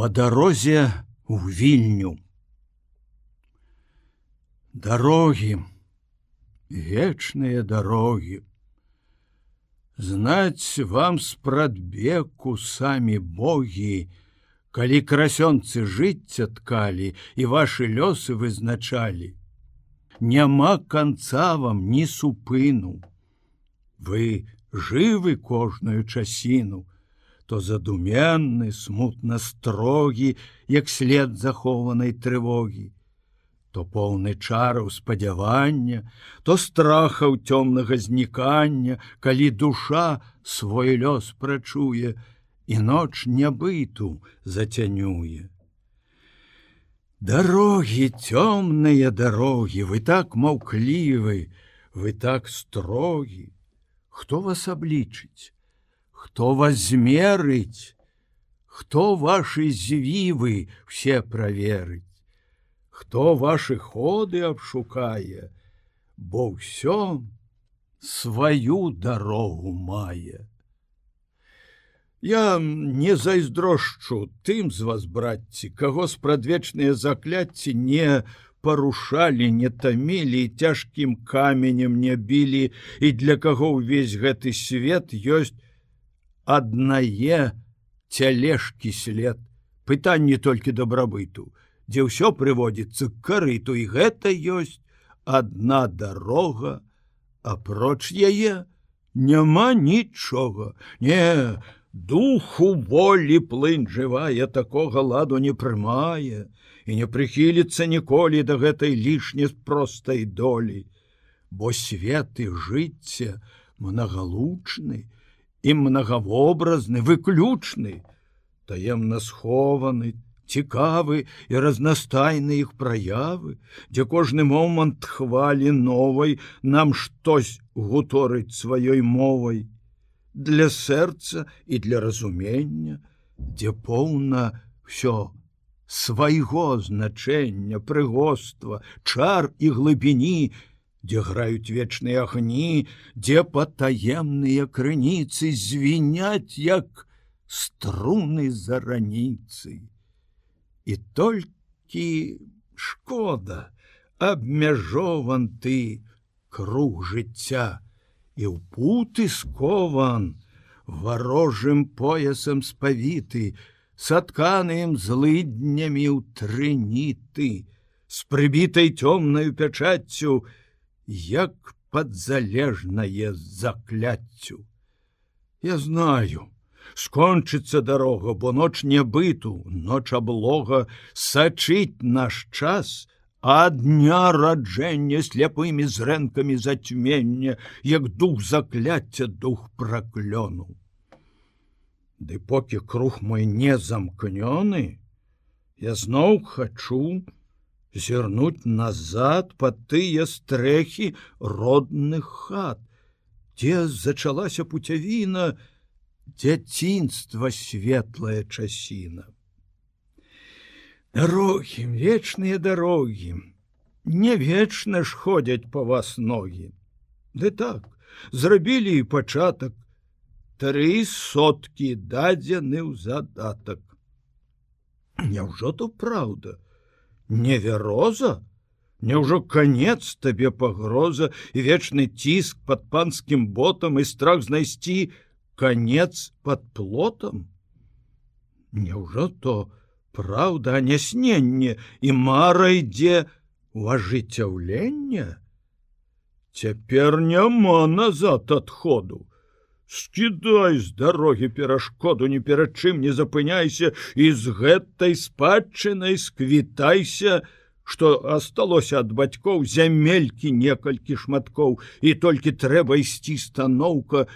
по дорозе у вільню. Дорогі, вечныя дарогі. Знаць вам спрадбеку самі богі, калі красёнцы жыцця ткалі і вашы лёсы вызначалі. Няма канца вам ні супыну. Вы жывы кожную часіну, то задуменны, смутна строгі, як след захованай трывогі, то поўны чараў спадзявання, то страхаў цёмнага знікання, калі душа свой лёс прачуе і ноч нябыту зацянюе. Дарогі цёмныя дарогі, вы так маўклівы, вы так строгі, Хто вас аблічыць? Хто вас змерыць хто ваши звівы все праверыць хто ваши ходы абшукае бо ўсё сваю дарогу мае я не зайздрошчу тым з вас братці каго спрадвечныя закляцці не парушалі не тамілі цяжкім каменем не білі і для каго ўвесь гэты свет ёсць аднае цялежкі след. Пытанне толькі дабрабыту дзе ўсё прыводзіцца к карыту. І гэта ёсць одна дарога апроч яе няма нічога. Не духу волі плынь жывая такога ладу не прымае і не прыхіліцца ніколі да гэтай лішне простай долі. Бо светы жыцця многогалучны і многовобразны выключны таемна схованы цікавы і разнастайны іх праявы дзе кожны момант хвалі новай нам штось гуторыць сваёй мовай для сэрца і для разумення дзе поўна все свайго значэння прыгоства чар і глыбіні дзе граюць вечныя агні, дзе патаемныя крыніцы звіняць як струны за раніцай. І толькі шкода, абмяжован ты круг жыцця і ў путы скован, варожым поясам спавіты, сатканым злыднямі ў трыніты, з прыбітай цёмнаю пячаццю, як подзалежнае закляццю. Я знаю, скончыцца дарога, бо ноч не быту, ноч аблога сачыць наш час, а дня раджэння сляпымі зрэнкамі зацьмення, як дух закляцця дух праклёну. Ды покі круг мой не замкнёны, я зноў хачу, зірнуць назад па тыя стрэхі родных хат, дзе зачалася пуцявіна дзяцінства светлая часіна. Дарогі, вечныя дарогі, не вечна ж ходзяць па вас ногі. Ды так, зрабілі і пачатак, тры соткі дадзены ў задатак. Няўжо то праўда, невяроза Няўжо конец табе пагроза і вечны ціск под панскім ботам і страх знайсці конец под плотам? Няўжо то праўда нясненне і мара ідзе у ажыццяўлення Цяпер няма назад адходу скідай з дарогі перашкоду ні перад чым не запыняйся і з гэтай спадчынай сквітайся что асталося ад бацькоў зямелькі некалькі шматкоў і толькі трэба ісці станоўка.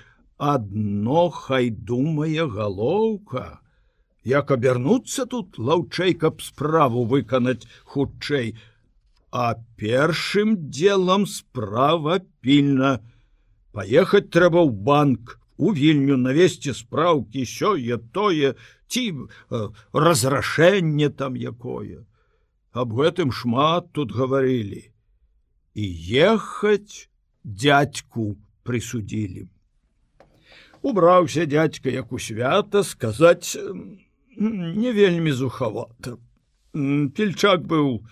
Адно хай думае галоўка. Як абярнуцца тут лаўчэй каб справу выканаць хутчэй? А першым делам справа пільна. Паехаць трэба ў банк у вільню навесці спраўкі сёе тое ці э, разрашэнне там якое аб гэтым шмат тут гаварылі і ехаць дядьку прысудзілі убраўся дядька як у свята сказаць не вельмі зухавата. Пельчак быў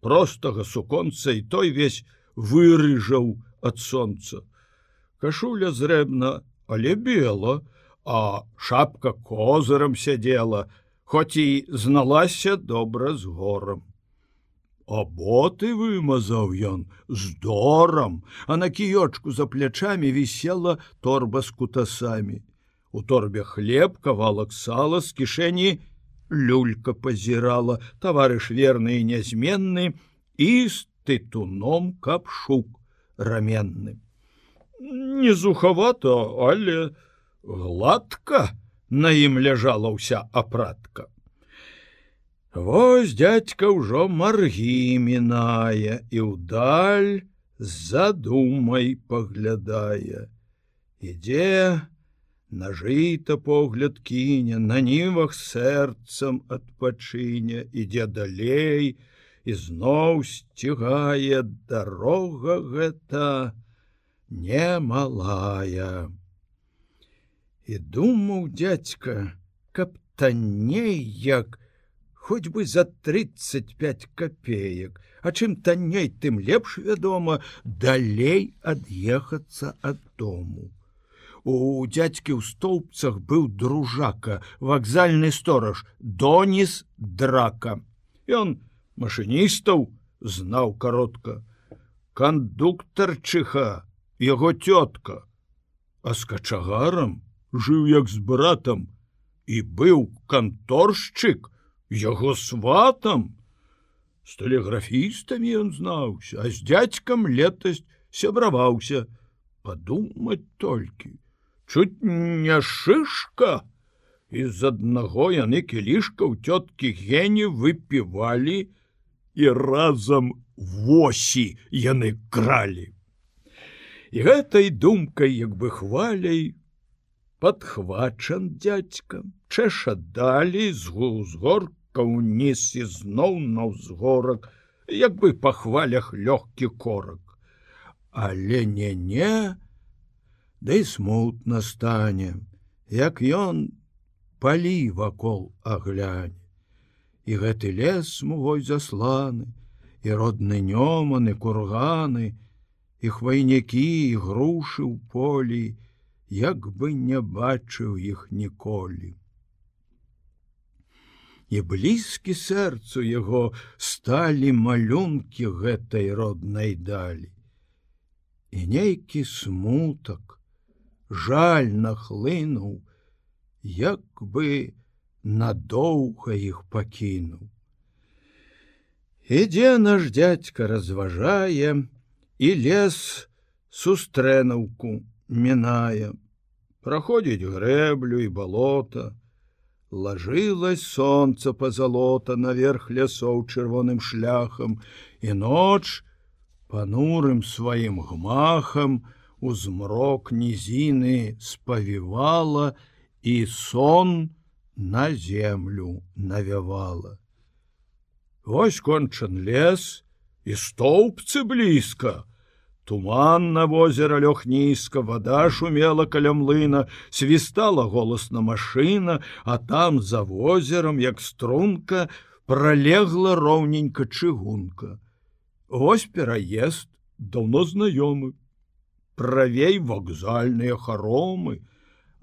простага суконца і той весь вырыжаў ад сонца. Кашуля зрэбна, але бела, а шапка козырам сядзела, хоць і зналася добра з горам. А боты вымазаў ён з дорам, а на кіёчку за плячамі вісела торба з кутасамі. У торбе хлеб кавалак сала з кішэні люлька пазірала, таварыш верны і нязменны і з тытуном капшук раменны. Не зухавата, але гладка на ім ляжала ўся апратка. Вось дядька ўжо маргі мінае і ўдаль задумай паглядае. Ідзе, нажыта погляд кіне, на нівах сэрцам адпачыне, ідзе далей і зноў сцігае дарога гэта немалая. І думаў дядька, каб танней як, хоць бы за 35 копеек. А чым танней тым лепш вядома далей ад'ехацца ад дому. У дядзькі ў стоўбцах быў дружака вакзальны сторож донис драка. Ён машыністаў знаў каротка кандуктарчыха яго цётка а з качагарам жыў як з братам і быў канторшчык яго сватам. З тэлеграфістамі ён знаўся а з дядзькам летась сябраваўся. Падумаць толькі чуть не шышка з аднаго яны кілішка ў цёткі гені выпівалі і разам восі яны кралі і гэтай думкай як бы хваляй падхвачан дядзькам чэша далі з узгорка ўніз і зноў на ўзгорак, як бы па хвалях лёгкі корак. Але не не, Ды смутна стане, як ён палі вакол аглянь. І гэты лес смугой засланы, і родны нёманы курганы, і хвайнякі і грушы ў полі, як бы не бачыў іх ніколі і блізкі сэрцу яго сталі малюнкі гэтай роднай далі. І нейкі смутак, жаль нахлынуў, як бы надоўга іх пакінуў. Ідзе наш дядька разважае, і лес сустрэнаўку мінае, праходзіць грэблю і балота, ложилось солнце позолота наверх лясоў чырвоным шляхам і ноч панурым сваім гмахам у змрок нізіны спавівала і сон на землю навявала Вось кончан лес і стоўбцы блізка Туман на возера лёг нізка, вода шумела каля млына, свістала голасна машына, а там за возером, як струнка, пролегла роўненька чыгунка. Вось пераезд давно знаёмы. Правей вакзальныя харомы,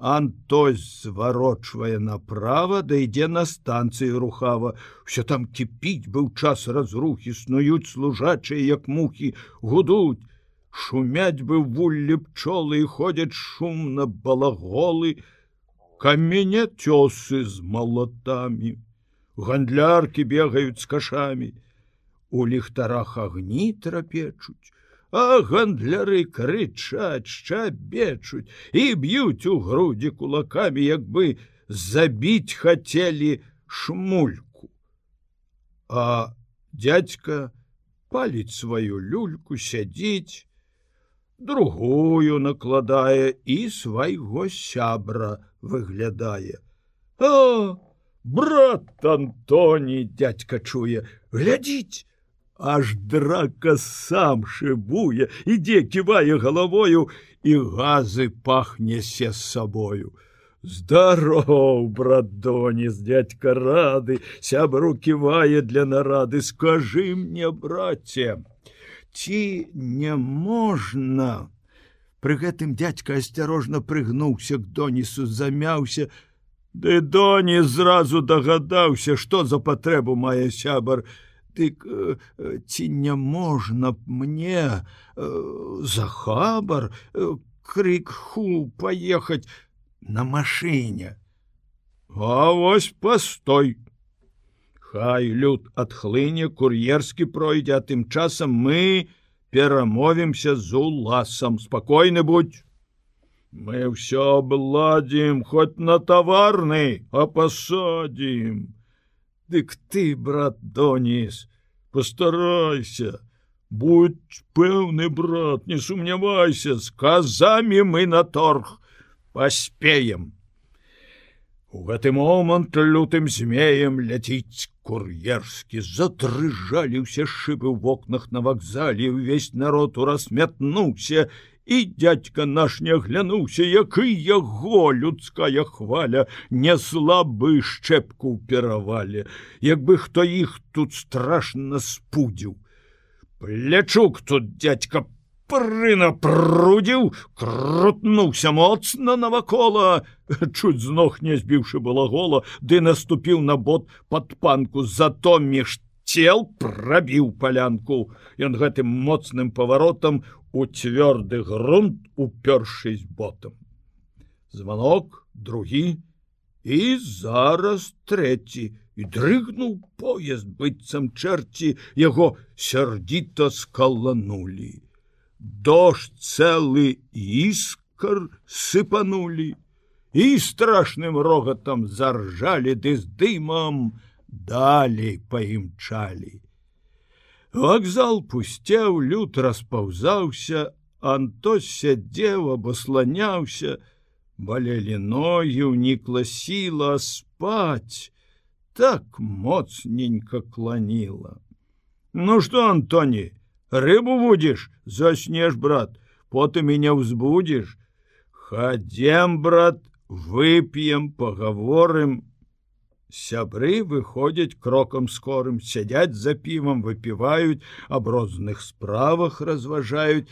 Антось зварочвае направо, да ідзе на станцыі рухава. Усё там кіпіць быў час разрухі, снуюць служачыя, як мухі, гудуць, шумяць бы вуллі пчолы і ходзяць шумна балаголы, каменя цёсы з малатамі, гандляркі бегаюць з кашамі, у ліхтарах агні трапечуць, а гандляры крычаць, шчабечуць і б'юць у грудзі кулакамі, як бы забіць хацелі шмульку. А дядька паліць сваю люльку сядзіць, другую накладае і свайго сябра выглядае. А брат Антоні дядька чуе, глядзіць, аж драка сам шыбуе, ідзе ківае галавою і газы пахнесе з сабою. Здароў, брат Доніс, дядька рады, сябру ківае для нарады, скажы мне, браце, ці не можна. Пры гэтым дядька асцярожна прыгнуўся к донісу, замяўся, Ды доні зразу дагадаўся, што за патрэбу мае сябар. Дык э, ці не можна мне э, за хабар э, крик ху паехаць на машыне. А вось постой. Хай люд адхлыне кур'ерскі пройдзе, а тым часам мы перамовімся з уласам, спакойны будь. Мы ўсё обладзім, хоть на таварны, а пасадзім. Дык ты, брат Доніс, постарайся, будь пэўны брат, не сумнявайся, з казамі мы на торг паспеем. У гэты момант лютым змеем ляціць кур'ерскі задрыжалі ўсе шыбы ў вокнах на вакзале, увесь народ урасмятнуўся і дядька наш не аглянуўся які яго людская хваля не слабы шчэпку перавалі як бы хто іх тут страшно спудзіў. Плячук тут дядька прына прудзіў крутнуўся моцна навакола чуць з ног не збіўшы было гола ды наступіў на бот под панку зато між цел прабіў палянку. Ён гэтым моцным паваротам у цвёрды грунт упёршись ботам. Звонок другі і зараз трэці і дрыгнуў поезд быццам чэрці яго сярдзіта скаланулі. Дождж цэлы іскар сыпанулі і страшным рогатам заржалі ды з дымам далей паімчалі. Вакзал пусцеў, люд распаўзаўся, Антос сядзеў, абасланяўся, балелі ногі, унікла сіла спаць, так моцненько кланіла. Ну что, Антоні, рыбу будзеш, заснеш, брат, потым і не ўзбудзеш. Хадзем, брат, вып'ем, паговорым, сябры выходзяць крокам скорым сядзяць за півам выпіваюць аб розных справах разважаюць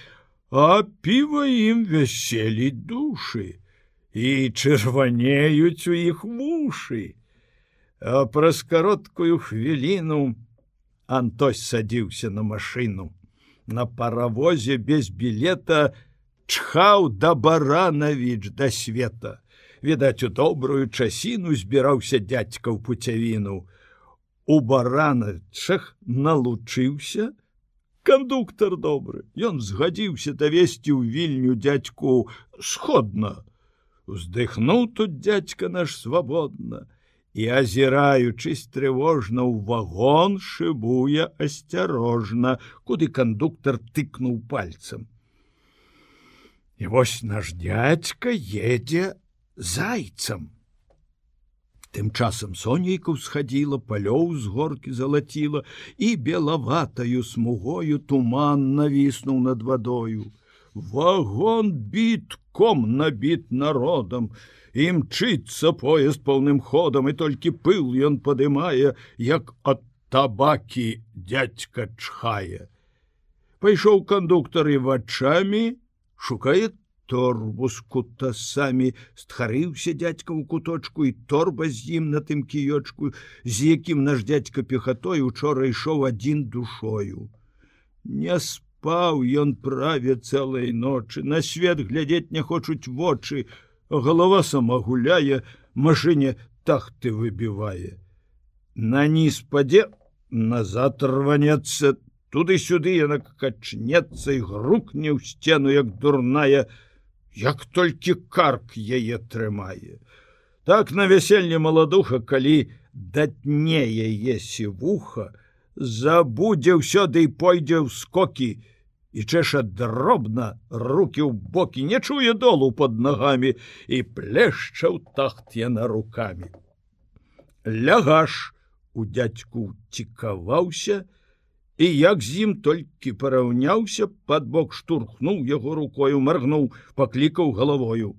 а піва ім вяселіць душы і чырванеюць у іх вушы. А праз кароткую хвіліну антось садзіўся на машыну. На паравозе без білета чхаў да баранавіч да света відаць у добрую часіну збіраўся дядька ў пуцявіну. У бараначах налучыўся. Кандуктор добры ён згадзіўся давесці ў вільню дядьку сходна. Уздыхнуў тут дядька наш свабодна і азіраючись трывожна ў вагон шыбуе асцярожна куды кандуктор тыкнуў пальцам. І вось наш дядька едзе зайцам. Тым часам сонейка схадзіла, палёў з горкі залаціла і белаватаю смугою туман навіснуў над вадою. Вагон бітком набіт народам, імчыцца поезд поўным ходам і толькі пыл ён падымае, як ад табакі дядька чхае. Пайшоў кандуктар і вачамі, шукае торбу з кутасамі стхарыўся дядька ў куточку і торба з ім на тым кіёчку, з якім наш дядька пехатой учора ішоў адзін душою. Не спаў ён праве цэлай ночы, на свет глядзець не хочуць вочы, голова сама гуляе, машыне тахты выбівае. На ніз падзе назад рванецца, туды-сюды яна качнецца і грукне ў сцену як дурная, як толькі карк яе трымае. Так на вяселле маладуха, калі датне яе сівуха, забудзе ўсё ды і пойдзе ў скокі і чэша дробна руки ў бокі не чуе долу под нагамі і плешчаў тахт яна руками. Лягаш у дядьку цікаваўся, і як з ім толькі параўняўся под бок штурхнуў яго рукою маргнуў паклікаў галавою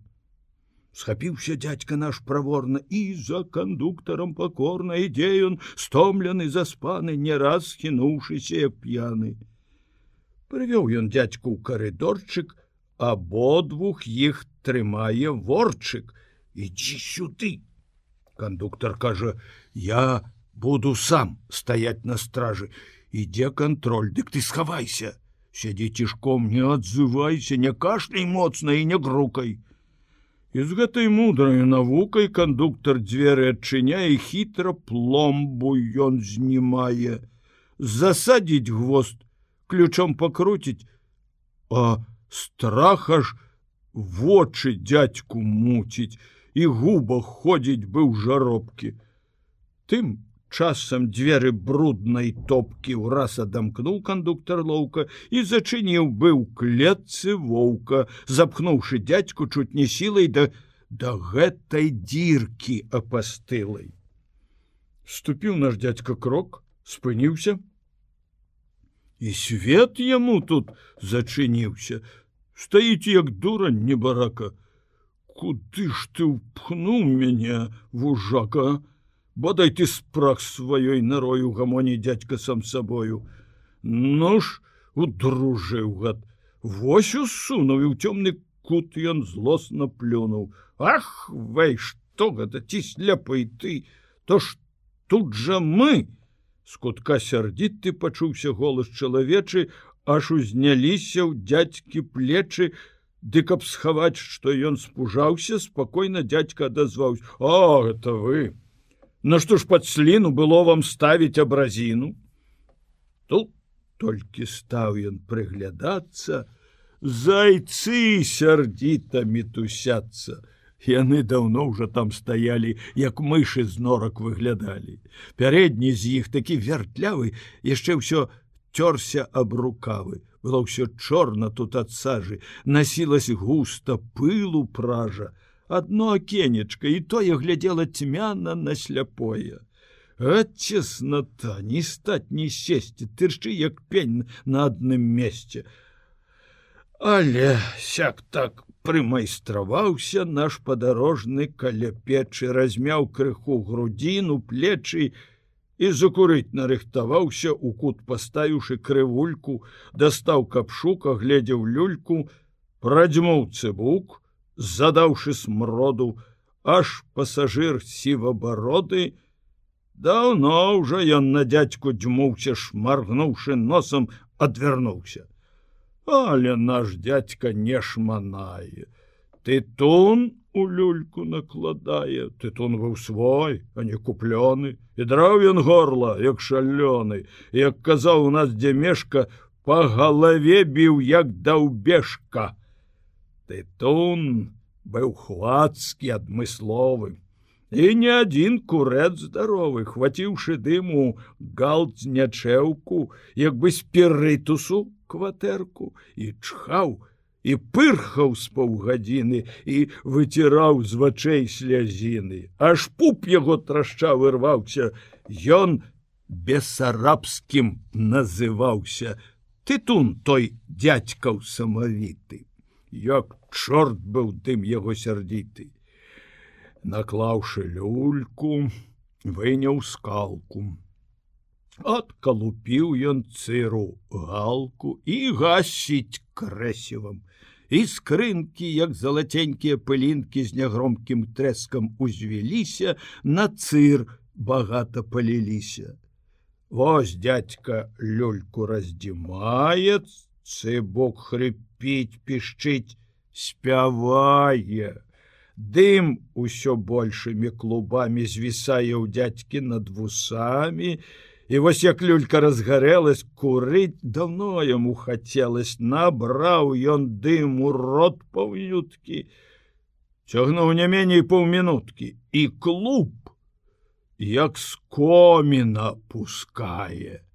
схапіўся дядька наш праворна і за кандуктарам пакорна ідзе ён стомлены заспаны не раз хінуўшыся як п'яны. Прывёў ён дядьку ў карыдорчык абодвух іх трымае ворчык. Ідзі сюды! Кандуктор кажа я буду сам стаять на стражы ідзе кантроль дык ты схавайся сядзі цішком не адзывайся не кашляй моцна і не грукай! І з гэтай мудрай навукай кандуктор дзверы адчыняе хітра пломбу ён знімае. Засадзіць гвост ключом пакруціць а страха ж вочы дядьку муціць і губа ходзіць быў жаробкі. Тым часам дзверы бруднай топкі ўраз адамкнуў кандуктор лоўка і зачыніў быў клетцы воўка запхнуўшы дядьку чуць не сілай да да гэтай дзіркі апастылай. Ступіў наш дядька крок спыніўся. І свет яму тут зачыніўся. Стаіць як дурань небарака. Куды ж ты ўпхнуў мяне вужака бодай ты спрах сваёй нарою гамоні дядька сам сабою ну ж удружыў гад. Вось усунуў у цёмны кут ён злосна плюнуў ах вэй что гэта ці сляпай ты? То ж тут жа мы! С кутка сярдзіт ты пачуўся голас чалавечы аж узняліся ў дядькі плечы. Ды каб схаваць што ён спужаўся спакойна дядька адазваўся. О это вы На што ж пад сліну было вам ставіць абразіну? Тут толькі стаў ён прыглядацца, зайцы сярдзіта мітусяцца. Яны даўно ўжо там стаялі, як мышы з норак выглядалі. Пярэдні з іх такі вяртлявы, яшчэ ўсё цёрся аб рукавы. Было ўсё чорна тут ад сажы, насілась густа пылу пража, одно акенечка і тое глядела цьмяна на сляпое. Цеснота не стаць не сесці тырчы як пень на адным месце але сяк так прымайстраваўся наш падарожны каля печы размяў крыху грудзіну плечы і закурыць нарыхтаваўся у кут паставіўшы крывульку дастаў капшука глядзеў люльку прадзьмуў цыбук задаўшы смроду, аж пасажыр сівабароды, даўно ўжо ён на дядзьку дзьмуўся, шмаргнуўшы носам, адвярнуўся. Але наш дядька не шманае. Ты тун у люльку накладае, ты тун быў свой, а не куплёны, і драў ён горла, як шалёны, як казаў у нас дзе мешка, по галаве біў як даўбежка тытун быў хвацкі адмысловы. І не адзін курэт здаровы хваціўшы дыму галцнячэўку як бы спірытусу кватэрку і чхаў і пырхаў з паўгадзіны і выціраў з вачэй слязіны. Аж пуп яго трашча вырваўся. Ён бесарабскім называўся. Тытун той дядзькаў самавіты. Як чорт быў тым яго сярдзіты. Наклаўшы люльку, выняў скалку. Адкалупіў ён цыру галку і гасіць крэсевам. І скрынкі, як залаценькія пылінкі з нягромкім трэскам узвяліся, на цыр багата паліліся. Вось дядька люльку раздзімае, цыбок хрыпіць, пішчыць, спявае. Дым усё большымі клубамі звісае ў дядзькі над вусамі, І вось як люлька разгарэлась курыць давно яму хацелось набраў ён дым у рот паўюткі цягнуў не меней паўмінуткі. І клуб як з коміна пускае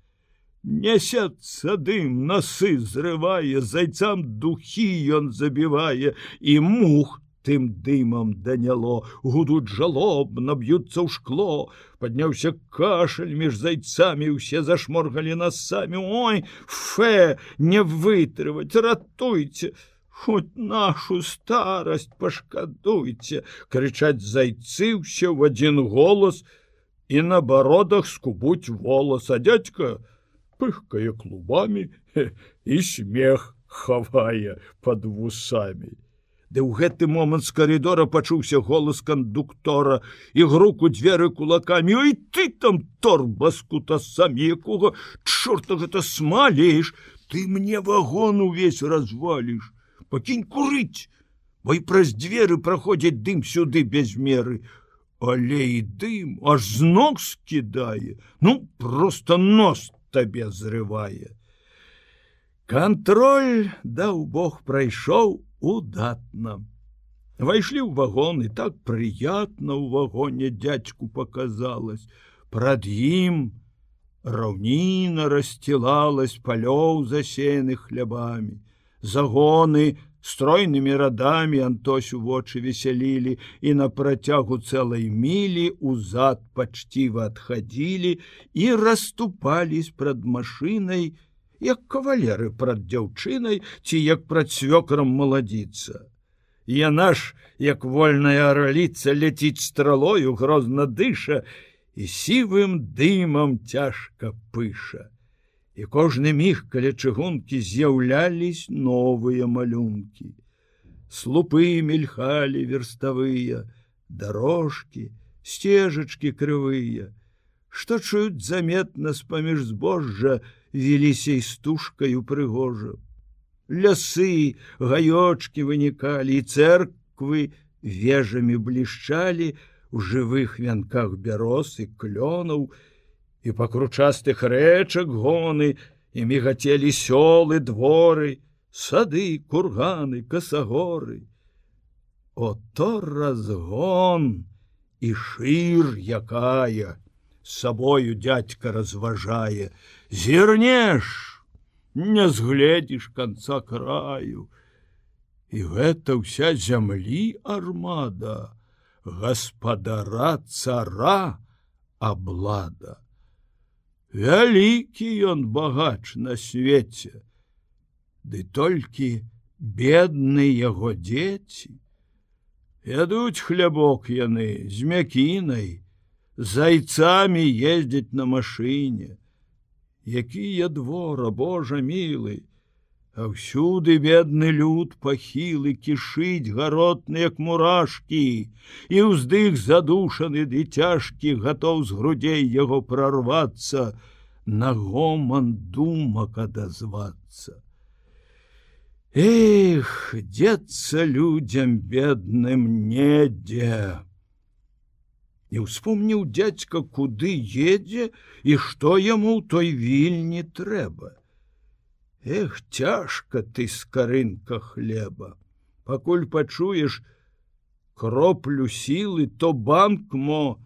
Несецца дым насы зрывае, зайцам духі ён забівае і мух тым дымам даняло, гудуць жалоб, наб'юцца ў шкло, падняўся кашаль між зайцамі, усе зашморгалі нас самі Ой, фе, не вытрываць, ратуйце, хоть нашу старасць пашкадуйце крычаць зайцы ўсе ў адзін голас і на бародах скубуць волос. А дядька пыхкае клубамі і смех хавае под вусамі. Ды ў гэты момант з каридора пачуўся голас кандуктора і груку дзверы кулакамі Ой ты там торба скута сам якога чорта гэта смалееш ты мне вагон увесь разваліш! Пакінь курыць! Бо і праз дзверы праходзяць дым сюды без меры. Але і дым аж з ног скідае. Ну просто нос табе зрывае контроль даў Бог прайшоў удатна. Вайшлі ў вагон і так прыятна ў вагоне дядьку показалось прад ім раўніна расстилалась палёў засеяных хлябамі. Загоны стройнымі радамі антосю вочы весялілі і на працягу цэлай мілі узад пачціва адхадзілі і расступались прад машынай як кавалеры прад дзяўчынай ці як прад свёкрам маладзіцца. Яна ж як вольная араліца ляціць стралою грозна дыша і сівым дымам цяжка пыша і кожны міг каля чыгункі з'яўлялись новыя малюнкі. Слупы мельхалі верставыя, дорожкі, сцежачкі крывыя, што чуюць заметна з-паміж збожжа веліся стужкаю прыгожа. Лясы, гаёчкі вынікалі і церквы вежамі блішчалі у жывых вянках бяроз і клёнаў, і па кручастых рэчак гоны і мігацелі сёлы дворы, сады, курганы, касагоры. О то разгон і шыр якая сабою дядька разважае, зірнеш, не згледзіш канца краю. І гэта ўся зямлі армада, гаспадара цара аблада вялікі ён багач на свеце. Ды толькі бедны яго дзеці. Ядуць хлябок яны з мякінай зайцамі ездзяць на машыне. Якія двора Божа мілый А ўсюды бедны люд пахілы кішыць гаротны як мурашкі, і ўздых задушаны ды цяжкі гатоў з грудзей яго прорвацца, на гоман думак адазвацца. Эх, дзецца людзям бедным недзе. І успомніў дядзька, куды едзе і што яму ў той вільні трэба. Эх, цяжка ты скарынка хлеба. Пакуль пачуеш кроплю сілы, то банк мо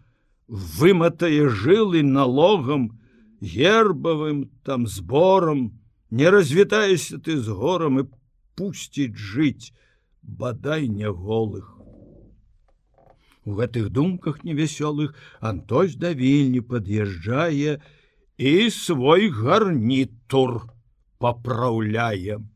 выматае жылы налогам, гербавым там збором, не развітаешся ты з горам і пусціць жыць, бадай не голых. У гэтых думках невясёлых Антось да вільні пад'язджае і свой гарнітур папраўляем.